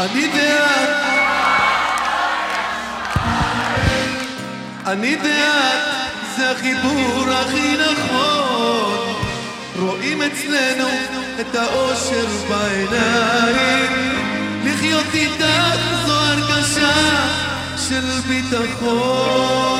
אני ואת אני ואת זה החיבור הכי נכון. רואים אצלנו את האושר בעיניים. לחיות איתך זו הרגשה של ביטחון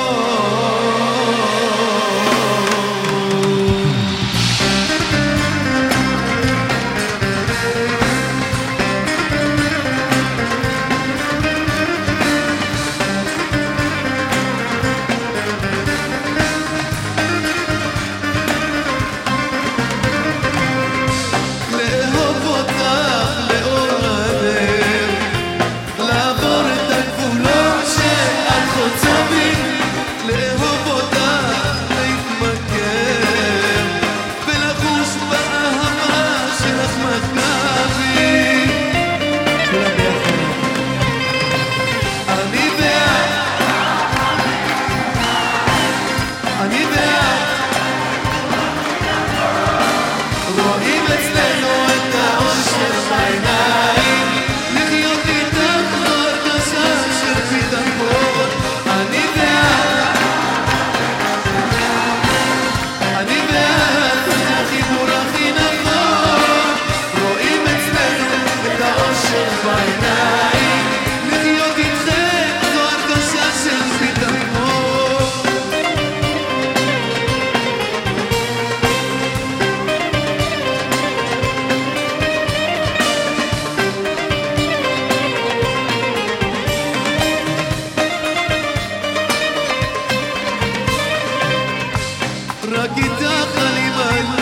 רק איתך אני מלא